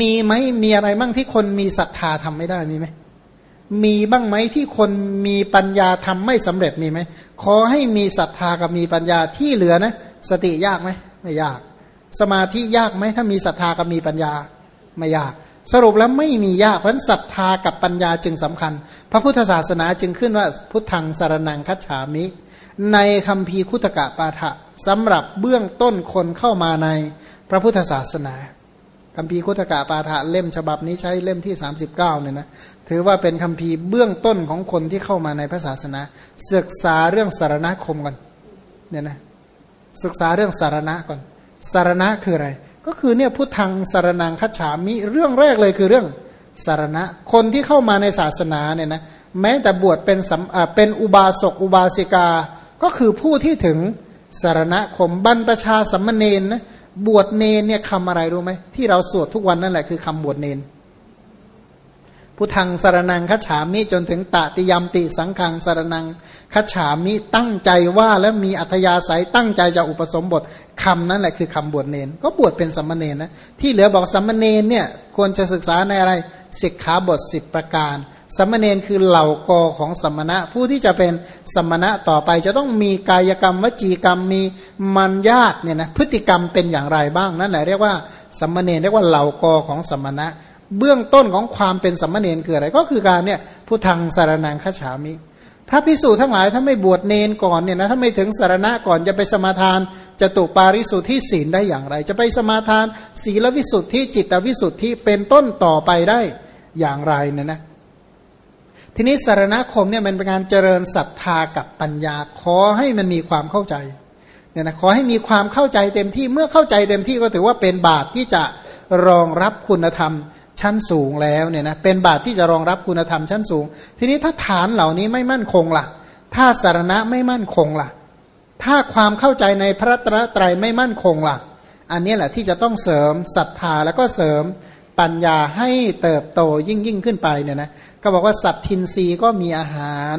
มีไหมมีอะไรบ้างที่คนมีศรัทธาทำไม่ได้มีไหมมีบ้างไหมที่คนมีปัญญาทำไม่สำเร็จมีไหมขอให้มีศรัทธากับมีปัญญาที่เหลือนะ สติยากไหมไม่ยาก สมาธิยากไหมถ้ามีศรัทธากับมีปัญญาไม่ยาก สรุปแล้วไม่มียากเพราะศรัทธากับปัญญาจึงสำคัญ พระพุทธศาสนาจึงขึ้นว่าพุทธังสารนังคัจฉามิ ในคำพีคุตกะปาฐะสำหรับเบื้องต้นคนเข้ามาในพระพุทธศาสนา คำพีคุตกะปาฐะเล่มฉบับนี้ใช้เล่มที่ 39เนี่ยนะถือว่าเป็นคำพีเบื้องต้นของคนที่เข้ามาในพระศาสนา ศึกษาเรื่องสารณคมก่อนเนี่ยนะศึกษาเรื่องสารณะก่อน สารณะคืออะไร ก็คือเนี่ยพุทธังสารนังคัจฉามิเรื่องแรกเลยคือเรื่องสารณะ คนที่เข้ามาในศาสนาเนี่ยนะแม้แต่บวชเป็นเป็นอุบาสกอุบาสิกา ก็คือผู้ที่ถึงสารณคมบรรพชาสัมมเนนนะ บวชเนนเนี่ยคำอะไรรู้ไหมที่เราสวดทุกวันนั่นแหละคือคำบวชเนนพุทธังสารนังคัจฉามิจนถึงตติยมติสังขังสารนังคัจฉามิตั้งใจว่าแล้วมีอัธยาศัยตั้งใจจะอุปสมบทคำนั้นแหละคือคำบวชเนน ก็บวชเป็นสัมมาเนนนะที่เหลือบอกสัมมาเนนเนี่ยควรจะศึกษาในอะไรสิกขาบทสิบประการ สัมมาเนนคือเหล่ากอของสัมมณะ ผู้ที่จะเป็นสัมมณะต่อไป จะต้องมีกายกรรมวจีกรรมมีมัญญาตเนี่ยนะพฤติกรรมเป็นอย่างไรบ้างนั่นแหละเรียกว่าสัมมาเนนเรียกว่าเหล่ากอของสัมมณะ เบื้องต้นของความเป็นสัมมาเนนคืออะไรก็คือการเนี่ยผู้ทางสารนังขฉามิ พระพิสูจน์ทั้งหลายถ้าไม่บวชเนนก่อนเนี่ยนะถ้าไม่ถึงสารณะก่อนจะไปสมาทานจะตุปาริสุทธิศีลได้อย่างไร จะไปสมาทาน ศีลวิสุทธิจิตวิสุทธิเป็นต้นต่อไปได้อย่างไรเนี่ยนะ ทีนี้สารณคมเนี่ยมันเป็นการเจริญศรัทธากับปัญญา ขอให้มันมีความเข้าใจเนี่ยนะขอให้มีความเข้าใจเต็มที่เมื่อเข้าใจเต็มที่ก็ถือว่าเป็นบาตรที่จะรองรับคุณธรรมชั้นสูงแล้วเนี่ยนะเป็นบาตรที่จะรองรับคุณธรรมชั้นสูง ทีนี้ถ้าฐานเหล่านี้ไม่มั่นคงล่ะ ถ้าสารณะไม่มั่นคงล่ะ ถ้าความเข้าใจในพระตรตรัยไม่มั่นคงล่ะ อันนี้แหละที่จะต้องเสริมศรัทธาแล้วก็เสริม ปัญญาให้เติบโตยิ่งยิ่งขึ้นไปเนี่ยนะก็บอกว่าสัตทินรีก็มีอาหาร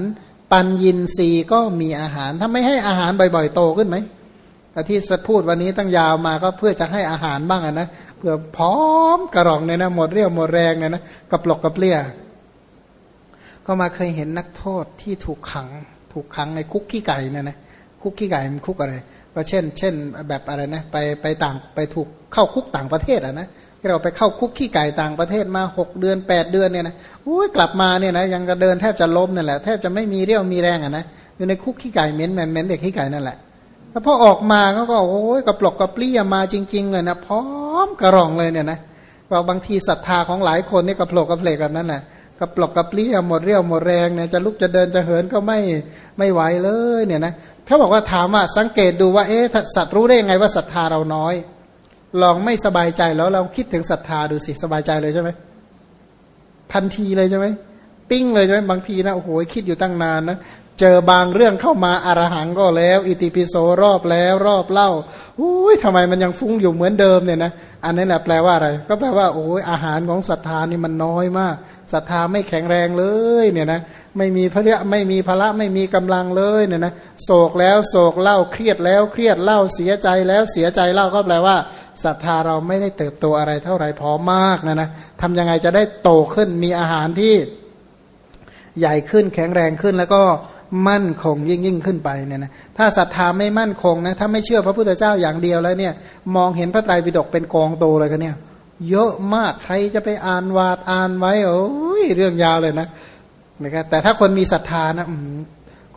ปัญญินรีก็มีอาหาร ถ้าไม่ให้อาหารบ่อย ๆ โตขึ้นไหมแต่ที่พูดวันนี้ตั้งยาวมาก็เพื่อจะให้อาหารบ้างนะเพื่อพร้อมกระรองเนี่ยนะหมดเรี่ยวหมดแรงเนี่ยนะกระปลกกระเปลี่ยก็มาเคยเห็นนักโทษที่ถูกขัง ถูกขังในคุกขี้ไก่เนี่ยนะคุกขี้ไก่มันคุกอะไรก็เช่น เช่น แบบอะไรนะไปไปต่างไปถูกเข้าคุกต่างประเทศอะนะ เราไปเข้าคุกขี้ไก่ต่างประเทศมาหกเดือนแปดเดือนเนี่ยนะอุ้ยกลับมาเนี่ยนะยังจะเดินแทบจะล้มนั่นแหละแทบจะไม่มีเรี่ยวมีแรงอะนะอยู่ในคุกขี้ไก่เหม็นเหม็นเหม็นเด็กขี้ไก่นั่นแหละแล้วพอออกมาเขาก็โอ้ยกระปลกกระปลี้มาจริง ๆ เลยนะพร้อมกระรองเลยเนี่ยนะว่าบางทีศรัทธาของหลายคนนี่กระปลกกระเพลกแบบนั้นแหละกระปลกกระปลี้หมดเรี่ยวหมดแรงเนี่ยจะลุกจะเดินจะเหินก็ไม่ไม่ไหวเลยเนี่ยนะเขาบอกว่าถามว่าสังเกตดูว่าเอ๊ะสัตว์รู้ได้ยังไงว่าศรัทธาเราน้อย ลองไม่สบายใจแล้วเราคิดถึงศรัทธาดูสิสบายใจเลยใช่ไหมทันทีเลยใช่ไหมปิ้งเลยใช่ไหมบางทีนะโอ้โหคิดอยู่ตั้งนานนะเจอบางเรื่องเข้ามาอารหังก็แล้ว อิติปิโสรอบแล้ว รอบเล่าอุ้ยทำไมมันยังฟุ้งอยู่เหมือนเดิมเนี่ยนะอันนั้นแหละแปลว่าอะไร ก็แปลว่าโอ้ยอาหารของศรัทธานี่มันน้อยมากศรัทธาไม่แข็งแรงเลยเนี่ยนะไม่มีพระไม่มีพละไม่มีกำลังเลยเนี่ยนะโศกแล้วโศกเล่าเครียดแล้วเครียดเล่าเสียใจแล้วเสียใจเล่าก็แปลว่า ศรัทธาเราไม่ได้เติบโตอะไรเท่าไรพอมากนะนะทำยังไงจะได้โตขึ้นมีอาหารที่ใหญ่ขึ้นแข็งแรงขึ้นแล้วก็มั่นคงยิ่งยิ่งขึ้นไปเนี่ยนะถ้าศรัทธาไม่มั่นคงนะถ้าไม่เชื่อพระพุทธเจ้าอย่างเดียวแล้วเนี่ย มองเห็นพระไตรปิฎกเป็นกองโตเลยกันเนี่ย เยอะมากใครจะไปอ่านวาดอ่านไว้โอ้ยเรื่องยาวเลยนะนะครับแต่ถ้าคนมีศรัทธานะ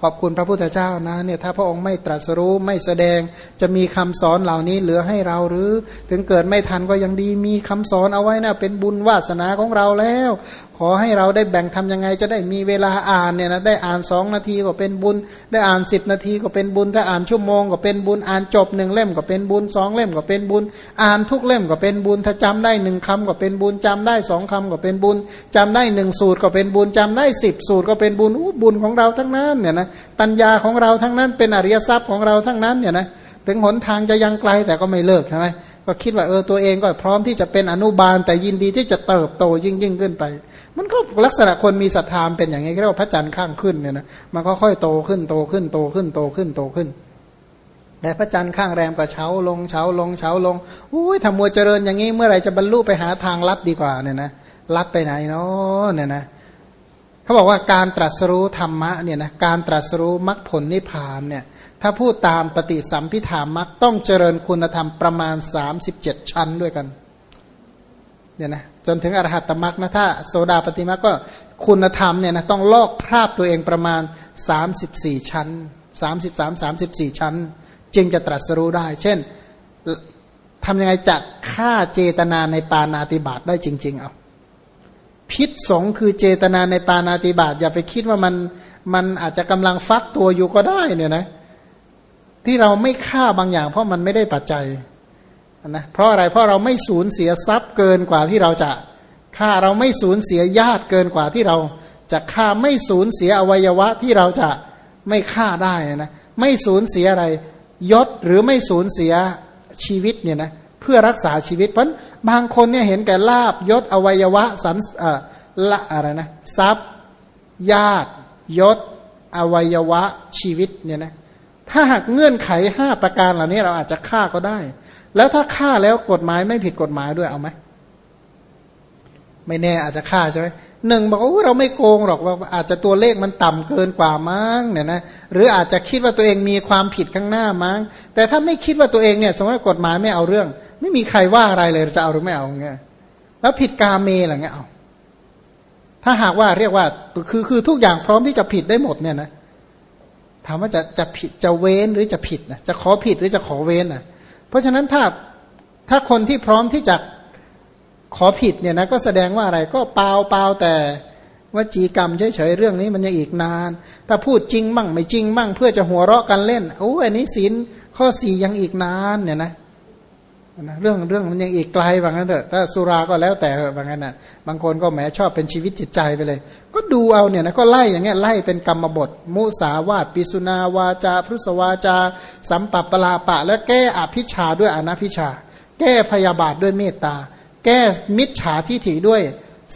ขอบคุณพระพุทธเจ้านะเนี่ยถ้าพระองค์ไม่ตรัสรู้ไม่แสดงจะมีคำสอนเหล่านี้เหลือให้เราหรือ ถึงเกิดไม่ทันก็ยังดีมีคำสอนเอาไว้นะเป็นบุญวาสนาของเราแล้ว ขอให้เราได้แบ่งทํำยังไงจะได้มีเวลาอ่านเนี่ยนะได้อ่านสองนาทีก็เป็นบุญ ได้อ่านสิบนาทีก็เป็นบุญถ้าอ่านชั่วโมงก็เป็นบุญอ่านจบหนึ่งเล่มก็เป็นบุญสองเล่มก็เป็นบุญ อ่านทุกเล่มก็เป็นบุญถ้าจำได้หนึ่งคำก็เป็นบุญจำได้สองคำก็เป็นบุญจำได้หนึ่งสูตรก็เป็นบุญจำได้สิบสูตรก็เป็นบุญบุญของเราทั้งนั้นเนี่ยนะปัญญาของเราทั้งนั้นเป็นอริยทรัพย์ของเราทั้งนั้นเนี่ยนะถึงหนทางจะยังไกลแต่ก็ไม่เลิกใช่ไหมก็คิดว่าเออตัวเองก็พร้อมที่จะเป็นอนุบาลแต่ยินดีที่จะเติบโตยิ่งยิ่งขึ้นไป มันก็ลักษณะคนมีศรัทธาเป็นอย่างนี้เรียกว่าพระจันทร์ข้างขึ้นเนี่ยนะมันก็ค่อยโตขึ้นโตขึ้นโตขึ้นโตขึ้นโตขึ้นแต่พระจันทร์ข้างแรมก็เช้าลงเช้าลงเช้าลงอุ้ยทำมัวเจริญอย่างนี้เมื่อไหร่จะบรรลุไปหาทางลัดดีกว่าเนี่ยนะลัดไปไหนเนาะเนี่ยนะเขาบอกว่าการตรัสรู้ธรรมะเนี่ยนะการตรัสรู้มรรคผลนิพพานเนี่ย ถ้าพูดตามปฏิสัมพิธามรรคต้องเจริญคุณธรรมประมาณ 37 ชั้นด้วยกัน เนี่ยนะจนถึงอรหัตตมรรคนะถ้าโสดาปฏิมรรคก็คุณธรรมเนี่ยนะต้องลอกคราบตัวเองประมาณ 34 ชั้น 33 34 ชั้น จึงจะตรัสรู้ได้ เช่นทำยังไงจะฆ่าเจตนาในปานาติบาตได้จริง ๆ เอาพิษสงคือเจตนาในปานาติบาตอย่าไปคิดว่ามันมันอาจจะกำลังฟักตัวอยู่ก็ได้เนี่ยนะ ที่เราไม่ฆ่าบางอย่างเพราะมันไม่ได้ปัจจัย นะเพราะอะไรเพราะเราไม่สูญเสียทรัพย์เกินกว่าที่เราจะฆ่าเราไม่สูญเสียญาติเกินกว่าที่เราจะฆ่าไม่สูญเสียอวัยวะที่เราจะไม่ฆ่าได้นะไม่สูญเสียอะไรยศหรือไม่สูญเสียชีวิตเนี่ยนะเพื่อรักษาชีวิตเพราะบางคนเนี่ยเห็นแก่ลาบยศอวัยวะสันเออละอะไรนะทรัพย์ ญาติยศ อวัยวะชีวิตเนี่ยนะถ้าหากเงื่อนไขห้าประการเหล่านี้เราอาจจะฆ่าก็ได้ แล้วถ้าฆ่าแล้วกฎหมายไม่ผิดกฎหมายด้วยเอาไหมไม่แน่อาจจะฆ่าใช่ไหมหนึ่งบอกว่าเราไม่โกงหรอกว่าอาจจะตัวเลขมันต่ำเกินกว่ามั้งเนี่ยนะหรืออาจจะคิดว่าตัวเองมีความผิดข้างหน้ามั้งแต่ถ้าไม่คิดว่าตัวเองเนี่ย สมมติกฎหมายไม่เอาเรื่อง ไม่มีใครว่าอะไรเลยจะเอาหรือไม่เอาเงี้ยแล้วผิดกาเมอะไรเงี้ยเอาถ้าหากว่าเรียกว่าคือคือทุกอย่างพร้อมที่จะผิดได้หมดเนี่ยนะถามว่าจะจะผิดจะเว้นหรือจะผิดนะจะขอผิดหรือจะขอเว้นนะ เพราะฉะนั้นถ้าถ้าคนที่พร้อมที่จะขอผิดเนี่ยนะก็แสดงว่าอะไรก็เปล่าเปล่าแต่ว่าจีกรรมเฉยๆเรื่องนี้มันยังอีกนาน ถ้าพูดจริงมั่งไม่จริงมั่ง เพื่อจะหัวเราะกันเล่นโอ้อันนี้ศีลข้อสี่ยังอีกนานเนี่ยนะ นะเรื่องเรื่องมันยังอีกไกลบางนั้นเถอะถ้าสุราก็แล้วแต่บางนั้นนะบางคนก็แหมชอบเป็นชีวิตจิตใจไปเลย ก็ดูเอาเนี่ยนะก็ไล่อย่างเงี้ยไล่เป็นกรรมบท มุสาวาตปิสุนาวาจาพุทสวาจา สัมปัปปลาปะ และแก้อภิชาด้วยอนัพิชา แก้พยาบาทด้วยเมตตา แก้มิจฉาทิฐิด้วย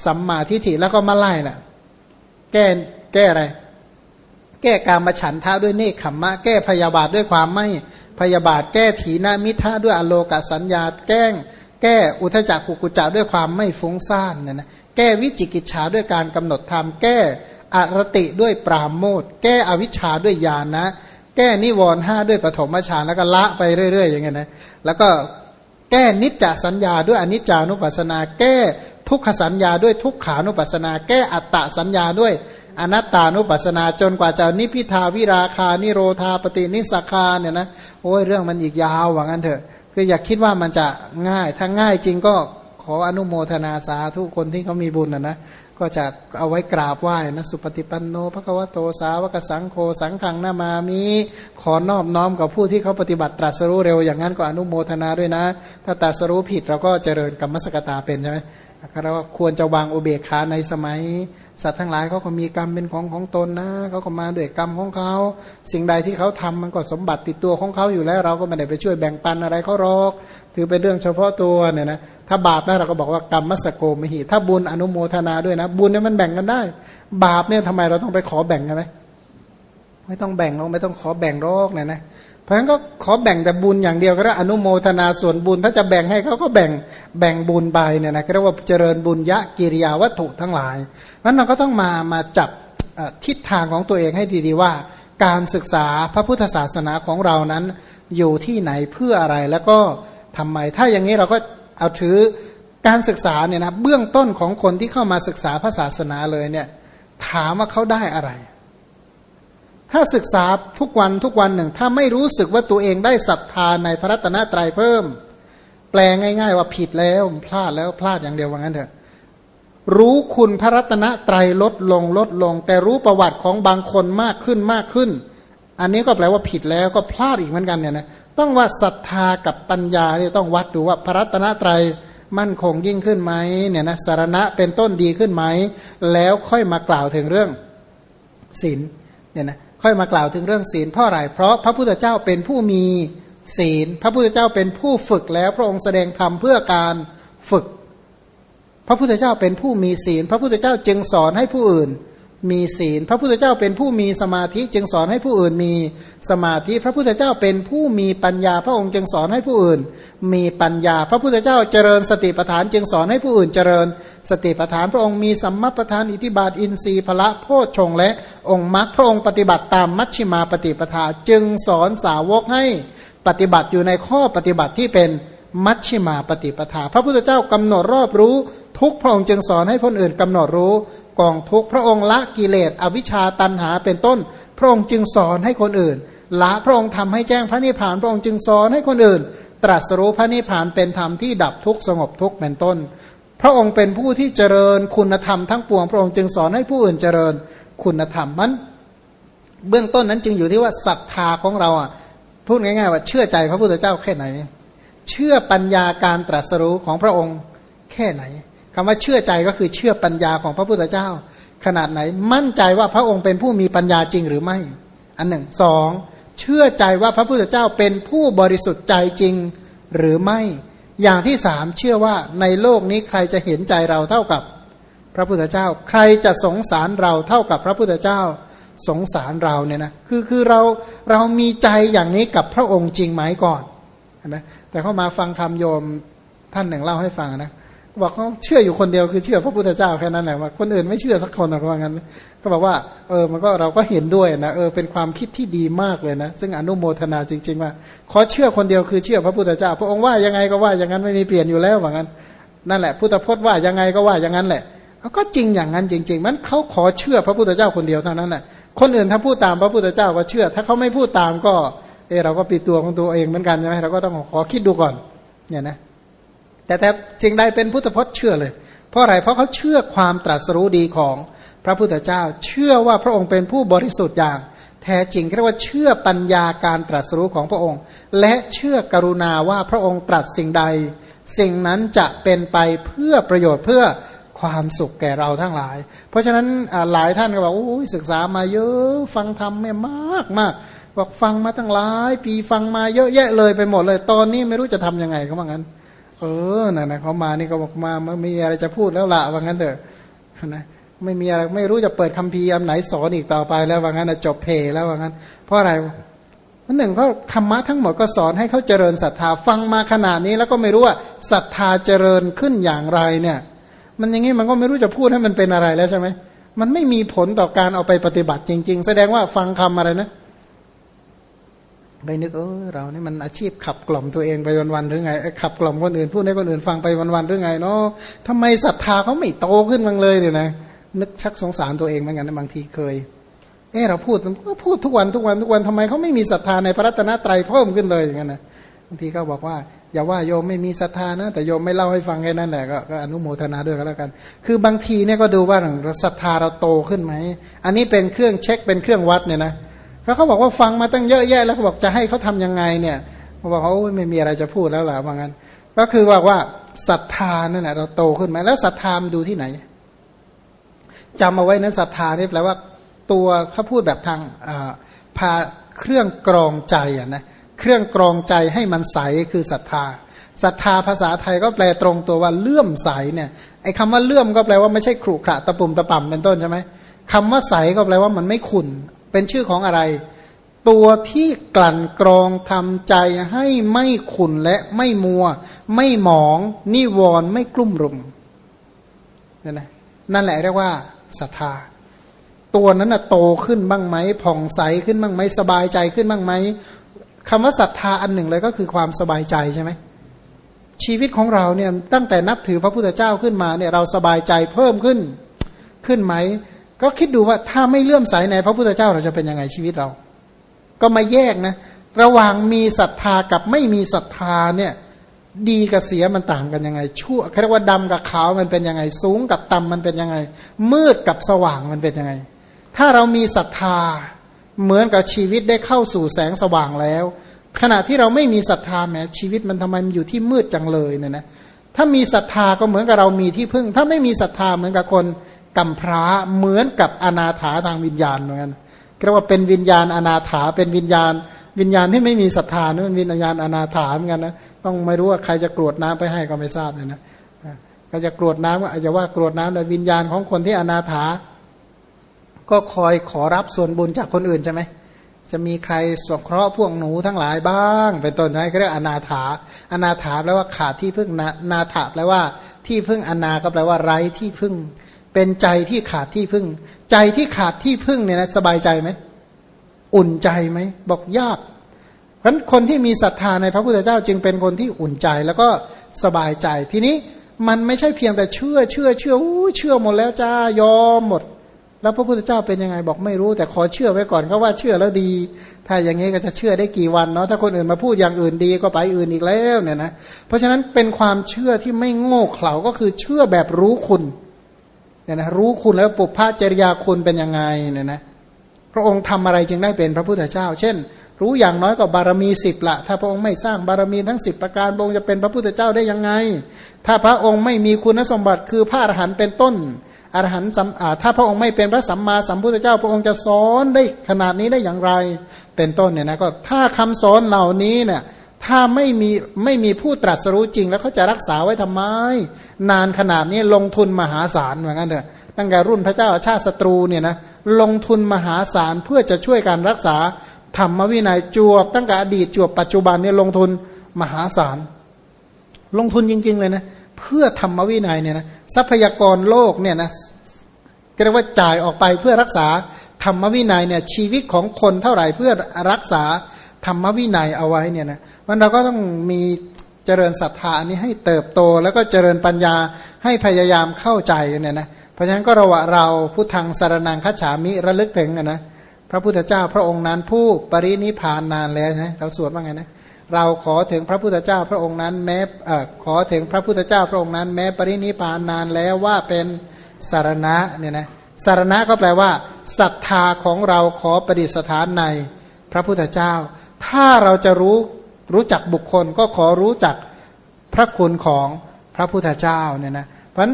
สัมมาทิฐิแล้วก็มาไล่น่ะ แก้แก้อะไร แก้การมาฉันทาด้วยเนคขมมะ แก้พยาบาทด้วยความไม่พยาบาท แก้ถีนามิทาด้วยอโลกสัญญา แก้ง แก้อุทจักกุกุจักด้วยความไม่ฟุ้งซ่านเนี่ยนะแก้วิจิกิจฉาด้วยการกำหนดธรรม แก้อรติด้วยปราโมทแก้อวิชชาด้วยญาณนะ แก้นิวรณ์ห้าด้วยปฐมฌานแล้วก็ละไปเรื่อย ๆ อย่างเงี้ยนะแล้วก็แก้นิจจสัญญาด้วยอนิจจานุปัสสนา แก้ทุกขสัญญาด้วยทุกขานุปัสนา แก้อัตตสัญญาด้วย อนัตตานุปัสนาจนกว่าจะนิพิทาวิราคานิโรธาปฏินิสคาเนี่ยนะโอ้ยเรื่องมันอีกยาวว่างั้นเถอะ คืออย่าคิดว่ามันจะง่าย ถ้าง่ายจริงก็ขออนุโมทนาสาธุคนที่เขามีบุญนะนะก็จะเอาไว้กราบไหว้นะสุปฏิปันโนภควโตสาวกสังโฆสังขังนามามีขอนอบน้อมกับผู้ที่เขาปฏิบัติตรัสรู้เร็วอย่างนั้นก็อนุโมทนาด้วยนะ ถ้าตรัสรู้ผิดเราก็เจริญกรรมสกตาเป็นใช่ไหม เราควรจะวางอุเบกขาในสมัย สัตว์ทั้งหลายเขาก็มีกรรมเป็นของของตนนะเขาก็มาด้วยกรรมของเขา สิ่งใดที่เขาทำมันก็สมบัติติดตัวของเขาอยู่แล้ว เราก็ไม่ได้ไปช่วยแบ่งปันอะไรเขาหรอก ถือเป็นเรื่องเฉพาะตัวเนี่ยนะถ้าบาปนะเราก็บอกว่ากรรมมัสโกมหิถ้าบุญอนุโมทนาด้วยนะ บุญเนี่ยมันแบ่งกันได้ บาปเนี่ยทำไมเราต้องไปขอแบ่งกันไหมไม่ต้องแบ่งเราไม่ต้องขอแบ่งโรคเนี่ยนะ เพราะฉะนั้นก็ขอแบ่งแต่บุญอย่างเดียวก็ได้อนุโมทนาส่วนบุญ ถ้าจะแบ่งให้เขาก็แบ่งแบ่งบุญไปเนี่ยนะเรียกว่าเจริญบุญยะกิริยาวัตถุทั้งหลายนั้นเราก็ต้องมามาจับทิศทางของตัวเองให้ดีๆว่า การศึกษาพระพุทธศาสนาของเรานั้น อยู่ที่ไหนเพื่ออะไรแล้วก็ทำไม ถ้าอย่างนี้เราก็เอาถือการศึกษาเนี่ยนะเบื้องต้นของคนที่เข้ามาศึกษาพระศาสนาเลยเนี่ยถามว่าเขาได้อะไร ถ้าศึกษาทุกวันทุกวันหนึ่ง ถ้าไม่รู้สึกว่าตัวเองได้ศรัทธาในพระรัตนตรัยเพิ่ม แปลง่าย ๆ ว่าผิดแล้วพลาดแล้วพลาดอย่างเดียวว่างั้นเถอะรู้คุณพระรัตนตรัยลดลงลดลง แต่รู้ประวัติของบางคนมากขึ้นมากขึ้น อันนี้ก็แปลว่าผิดแล้วก็พลาดอีกเหมือนกันเนี่ยนะต้องว่าศรัทธากับปัญญาเนี่ยต้องวัดดูว่าพระรัตนตรัยมั่นคงยิ่งขึ้นไหมเนี่ยนะสารณะเป็นต้นดีขึ้นไหม แล้วค่อยมากล่าวถึงเรื่องศีลเนี่ยนะ ค่อยมากล่าวถึงเรื่องศีลเพราะอะไรเพราะพระพุทธเจ้าเป็นผู้มีศีล พระพุทธเจ้าเป็นผู้ฝึกแล้ว พระองค์แสดงธรรมเพื่อการฝึก พระพุทธเจ้าเป็นผู้มีศีล พระพุทธเจ้าจึงสอนให้ผู้อื่น มีศีล พระพุทธเจ้าเป็นผู้มีสมาธิจึงสอนให้ผู้อื่นมีสมาธิ พระพุทธเจ้าเป็นผู้มีปัญญา พระองค์จึงสอนให้ผู้อื่น มีปัญญา พระพุทธเจ้าเจริญสติปัฏฐาน จึงสอนให้ผู้อื่นเจริญ สติปัฏฐาน พระองค์มีสัมมาปัฏฐานอิทิบาทอินทรีย์พละโพชฌงและองค์มรรคพระองค์ปฏิบัติตามมัชฌิมาปฏิปทา จึงสอนสาวกให้ปฏิบัติอยู่ในข้อปฏิบัติที่เป็นมัชฌิมาปฏิปทา พระพุทธเจ้ากำหนดรอบรู้ ทุกพระองค์จึงสอนให้คนอื่นกำหนดรู้ กองทุกพระองค์ละกิเลสอวิชชาตันหาเป็นต้น พระองค์จึงสอนให้คนอื่นละพระองค์ทำให้แจ้งพระนิพพานพระองค์จึงสอนให้คนอื่น ตรัสรู้พระนิพพานเป็นธรรมที่ดับทุกขสงบทุกขเป็นต้น พระองค์เป็นผู้ที่เจริญคุณธรรมทั้งปวง พระองค์จึงสอนให้ผู้อื่นเจริญคุณธรรมมันเบื้องต้นนั้นจึงอยู่ที่ว่าศรัทธาของเราอะพูดง่ายๆ ว่าเชื่อใจพระพุทธเจ้าแค่ไหน เชื่อปัญญาการตรัสรู้ของพระองค์แค่ไหน คำว่าเชื่อใจก็คือเชื่อปัญญาของพระพุทธเจ้า ขนาดไหนมั่นใจว่าพระองค์เป็นผู้มีปัญญาจริงหรือไม่ อันหนึ่งสองเชื่อใจว่าพระพุทธเจ้าเป็นผู้บริสุทธิ์ใจจริงหรือไม่ อย่างที่สามเชื่อว่าในโลกนี้ใครจะเห็นใจเราเท่ากับพระพุทธเจ้า ใครจะสงสารเราเท่ากับพระพุทธเจ้า สงสารเราเนี่ยนะคือคือเราเรามีใจอย่างนี้กับพระองค์จริงไหมก่อนนะแต่เข้ามาฟังธรรมโยมท่านหนึ่งเล่าให้ฟังนะ บอกเขาเชื่ออยู่คนเดียวคือเชื่อพระพุทธเจ้าแค่นั้นแหละว่าคนอื่นไม่เชื่อสักคนหรอกว่างั้น ก็บอกว่าเออมันก็เราก็เห็นด้วยนะเออเป็นความคิดที่ดีมากเลยนะ ซึ่งอนุโมทนาจริง ๆ ว่าขอเชื่อคนเดียวคือเชื่อพระพุทธเจ้า พระองค์ว่ายังไงก็ว่าอย่างนั้นไม่มีเปลี่ยนอยู่แล้วว่างั้นนั่นแหละพุทธพจน์ว่ายังไงก็ว่าอย่างนั้นแหละก็จริงอย่างนั้นจริง ๆ มันเขาขอเชื่อพระพุทธเจ้าคนเดียวเท่านั้นแหละคนอื่นถ้าพูดตามพระพุทธเจ้าก็เชื่อ ถ้าเขาไม่พูดตามก็ เออเราก็ปิดตัวของตัวเองเหมือนกันใช่ไหมเราก็ต้องขอคิดดูก่อนเนี่ยนะ แต่แต่จริงใดเป็นพุทธพจน์เชื่อเลย เพราะอะไรเพราะเขาเชื่อความตรัสรู้ดีของพระพุทธเจ้า เชื่อว่าพระองค์เป็นผู้บริสุทธิ์อย่าง แท้จริงเรียกว่าเชื่อปัญญาการตรัสรู้ของพระองค์ และเชื่อกรุณาว่าพระองค์ตรัสสิ่งใด สิ่งนั้นจะเป็นไปเพื่อประโยชน์เพื่อความสุขแก่เราทั้งหลาย เพราะฉะนั้นหลายท่านก็บอกโอ้ยศึกษามาเยอะฟังธรรมไม่มากมากบอกฟังมาตั้งหลาย ปีฟังมาเยอะแยะเลยไปหมดเลย ตอนนี้ไม่รู้จะทํำยังไงเขาบอกงั้น เออน่ะนะเขามานี่ก็บอกมาไม่มีอะไรจะพูดแล้วละว่างั้นเถอะนะไม่มีอะไรไม่รู้จะเปิดคัมภีร์อันไหนสอนอีกต่อไปแล้วว่างั้นจบเพแล้วว่างั้น เพราะอะไรหนึ่งเขาธรรมะทั้งหมดก็สอนให้เขาเจริญศรัทธาฟังมาขนาดนี้ แล้วก็ไม่รู้ว่าศรัทธาเจริญขึ้นอย่างไรเนี่ย มันอย่างนี้มันก็ไม่รู้จะพูดให้มันเป็นอะไรแล้วใช่ไหมมันไม่มีผลต่อการเอาไปปฏิบัติจริง ๆ แสดงว่าฟังคำอะไรนะ ไปนึกเออเรานี่มันอาชีพขับกล่อมตัวเองไปวันๆหรือไงขับกล่อมคนอื่นพูดให้คนอื่นฟังไปวันๆหรือไงเนาะทำไมศรัทธาเขาไม่โตขึ้นบ้างเลยเนี่ยนะนึกชักสงสารตัวเองเหมือนกันนะบางทีเคยเออเราพูดก็พูดทุกวันทุกวันทุกวันทำไมเขาไม่มีศรัทธาในพระรัตนตรัยเพิ่มขึ้นเลยอย่างนั้นนะบางทีเขาบอกว่าอย่าว่าโยมไม่มีศรัทธานะ แต่โยมไม่เล่าให้ฟังแค่นั้นแหละก็อนุโมทนาด้วยก็แล้วกัน คือบางทีเนี่ยก็ดูว่าศรัทธาเราโตขึ้นไหมอันนี้เป็นเครื่องเช็คเป็นเครื่องวัดเนี่ยนะ แล้วเขาบอกว่าฟังมาตั้งเยอะแยะแล้วเขาบอกจะให้เขาทํำยังไงเนี่ยเขาบอกเขาไม่มีอะไรจะพูดแล้วล่ะว่างั้น ก็คือว่าว่าศรัทธานั่นแหละเราโตขึ้นไหมแล้วศรัทธามดูที่ไหนจำเอาไว้นะศรัทธานี่แปลว่าตัวเขาพูดแบบทางพาเครื่องกรองใจอะนะเครื่องกรองใจให้มันใสคือศรัทธาศรัทธาภาษาไทยก็แปลตรงตัวว่าเลื่อมใสเนี่ยไอ้คำว่าเลื่อมก็แปลว่าไม่ใช่ขรุขระตะปุ่มตะป่ำเป็นต้นใช่ไหมคำว่าใสก็แปลว่ามันไม่ขุน เป็นชื่อของอะไร ตัวที่กลั่นกรองทำใจให้ไม่ขุนและไม่มัว ไม่หมองนิวร์ไม่กลุ่มรุมนั่นแหละนั่นแหละเรียกว่าศรัทธา ตัวนั้นนะโตขึ้นบ้างไหมผ่องใสขึ้นบ้างไหมสบายใจขึ้นบ้างไหมคำว่าศรัทธาอันหนึ่งเลยก็คือความสบายใจใช่ไหมชีวิตของเราเนี่ยตั้งแต่นับถือพระพุทธเจ้าขึ้นมาเนี่ยเราสบายใจเพิ่มขึ้นขึ้นไหม ก็คิดดูว่าถ้าไม่เลื่อมใสในพระพุทธเจ้าเราจะเป็นยังไงชีวิตเรา ก็มาแยกนะ ระหว่างมีศรัทธากับไม่มีศรัทธาเนี่ยดีกับเสียมันต่างกันยังไง ชั่วเรียกว่าดำกับขาวมันเป็นยังไง สูงกับต่ำมันเป็นยังไง มืดกับสว่างมันเป็นยังไง ถ้าเรามีศรัทธาเหมือนกับชีวิตได้เข้าสู่แสงสว่างแล้ว ขณะที่เราไม่มีศรัทธาแม้ชีวิตมันทำไมมันอยู่ที่มืดจังเลยเนี่ยนะถ้ามีศรัทธาก็เหมือนกับเรามีที่พึ่ง ถ้าไม่มีศรัทธาเหมือนกับคน กำพร้าเหมือนกับอนาถาทางวิญญาณเหมือนกันเรียกว่าเป็นวิญญาณอนาถาเป็นวิญญาณ วิญญาณที่ไม่มีศรัทธานั่นวิญญาณอนาถาเหมือนกันนะต้องไม่รู้ว่าใครจะกรวดน้ำไปให้ก็ไม่ทราบเลยนะก็จะกรวดน้ำอาจจะว่ากรวดน้ำแต่วิญญาณของคนที่อนาถา ก็คอยขอรับส่วนบุญจากคนอื่นใช่ไหมจะมีใครสงเคราะห์พวกหนูทั้งหลายบ้าง เป็นต้นนะก็เรียกอนาถา อนาถาแปลว่าขาดที่พึ่งนานาถาแปลว่าที่พึ่งอนาก็แปลว่าไร้ที่พึ่ง เป็นใจที่ขาดที่พึ่ง ใจที่ขาดที่พึ่งเนี่ยนะสบายใจไหมอุ่นใจไหมบอกยากเพราะคนที่มีศรัทธาในพระพุทธเจ้าจึงเป็นคนที่อุ่นใจแล้วก็สบายใจทีนี้มันไม่ใช่เพียงแต่เชื่อเชื่อเชื่ออู้เชื่อหมดแล้วจ้ายอมหมด แล้วพระพุทธเจ้าเป็นยังไงบอกไม่รู้ แต่ขอเชื่อไว้ก่อนเขาว่าเชื่อแล้วดี ถ้าอย่างนี้ก็จะเชื่อได้กี่วันเนาะถ้าคนอื่นมาพูดอย่างอื่นดีก็ไปอื่นอีกแล้วเนี่ยนะเพราะฉะนั้นเป็นความเชื่อที่ไม่โง่เขลาก็คือเชื่อแบบรู้คุณ เนี่ยนะรู้คุณแล้วปุพพะจริยาคุณเป็นยังไงเนี่ยนะพระองค์ทำอะไรจึงได้เป็นพระพุทธเจ้า เช่น รู้อย่างน้อยก็บารมีสิบละ ถ้าพระองค์ไม่สร้างบารมีทั้งสิบประการพระองค์จะเป็นพระพุทธเจ้าได้ยังไง ถ้าพระองค์ไม่มีคุณสมบัติคือพระอรหันต์เป็นต้นอรหันต์ถ้าพระองค์ไม่เป็นพระสัมมาสัมพุทธเจ้า พระองค์จะสอนได้ขนาดนี้ได้อย่างไร เป็นต้นเนี่ยนะก็ถ้าคำสอนเหล่านี้เนี่ย ถ้าไม่มีไม่มีผู้ตรัสรู้จริง แล้วเขาจะรักษาไว้ทำไม นานขนาดนี้ลงทุนมหาศาลเหมือนกันเถอะตั้งแต่รุ่นพระเจ้าชาติศัตรูเนี่ยนะลงทุนมหาศาลเพื่อจะช่วยการรักษาธรรมวินัยจวบ ตั้งแต่อดีตจวบปัจจุบันเนี่ยลงทุนมหาศาล ลงทุนจริง ๆ เลยนะเพื่อธรรมวินัยเนี่ยนะทรัพยากรโลกเนี่ยนะเรียกว่าจ่ายออกไปเพื่อรักษาธรรมวินัยเนี่ยชีวิตของคนเท่าไหร่เพื่อรักษาธรรมวินัยเอาไว้เนี่ยนะ มันเราก็ต้องมีเจริญศรัทธานี้ให้เติบโต แล้วก็เจริญปัญญาให้พยายามเข้าใจเนี่ยนะเพราะฉะนั้นก็เราเราพุทธังสารนังคัจฉามิระลึกถึงนะพระพุทธเจ้าพระองค์นั้นผู้ปรินิพานนานแล้วนะเราสวดว่าไงนะเราขอถึงพระพุทธเจ้าพระองค์นั้นแม้ขอถึงพระพุทธเจ้าพระองค์นั้น แม้ปรินิพานนานแล้วว่าเป็นสารณะเนี่ยนะสารณะก็แปลว่าศรัทธาของเราขอประดิษฐานในพระพุทธเจ้า ถ้าเราจะรู้ รู้จักบุคคลก็ขอรู้จักพระคุณของพระพุทธเจ้าเนี่ยนะเพราะ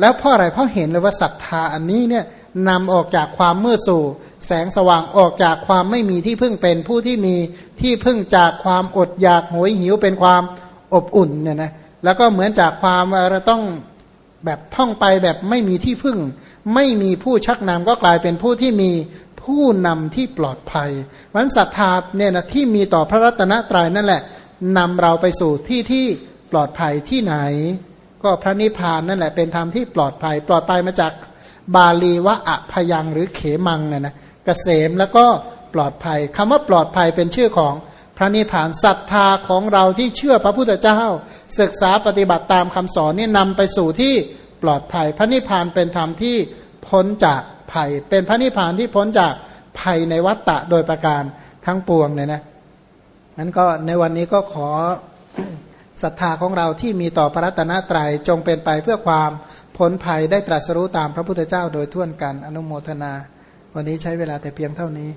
แล้วเพราะอะไรเพราะเห็นเลยว่าศรัทธาอันนี้เนี่ยนำออกจากความมืดสู่ แสงสว่างออกจากความไม่มีที่พึ่งเป็นผู้ที่มีที่พึ่งจากความอดอยากโหยหิวเป็นความอบอุ่นเนี่ยนะแล้วก็เหมือนจากความเราต้องแบบท่องไปแบบไม่มีที่พึ่ง ไม่มีผู้ชักนำก็กลายเป็นผู้ที่มี ผู้นำที่ปลอดภัยวันศรัทธาเนี่ยนะที่มีต่อพระรัตนตรัยนั่นแหละนำเราไปสู่ที่ที่ปลอดภัยที่ไหน ก็พระนิพพานนั่นแหละเป็นธรรมที่ปลอดภัย ปลอดภัยมาจากบาลีว่าอะพยังหรือเขมังเนี่ยนะเกษมแล้วก็ปลอดภัยคำว่าปลอดภัยเป็นชื่อของพระนิพพานศรัทธาของเราที่เชื่อพระพุทธเจ้า ศึกษาปฏิบัติตามคำสอนนี่นำไปสู่ที่ปลอดภัย พระนิพพานเป็นธรรมที่พ้นจาก ภัย เป็นพระนิพพานที่พ้นจากภัยในวัฏฏะโดยประการทั้งปวงเลยนะนั้นก็ในวันนี้ก็ขอศรัทธาของเราที่มีต่อพระรัตนตรัยจงเป็นไปเพื่อความพ้นภัยได้ตรัสรู้ตามพระพุทธเจ้าโดยทั่วกันอนุโมทนา วันนี้ใช้เวลาแต่เพียงเท่านี้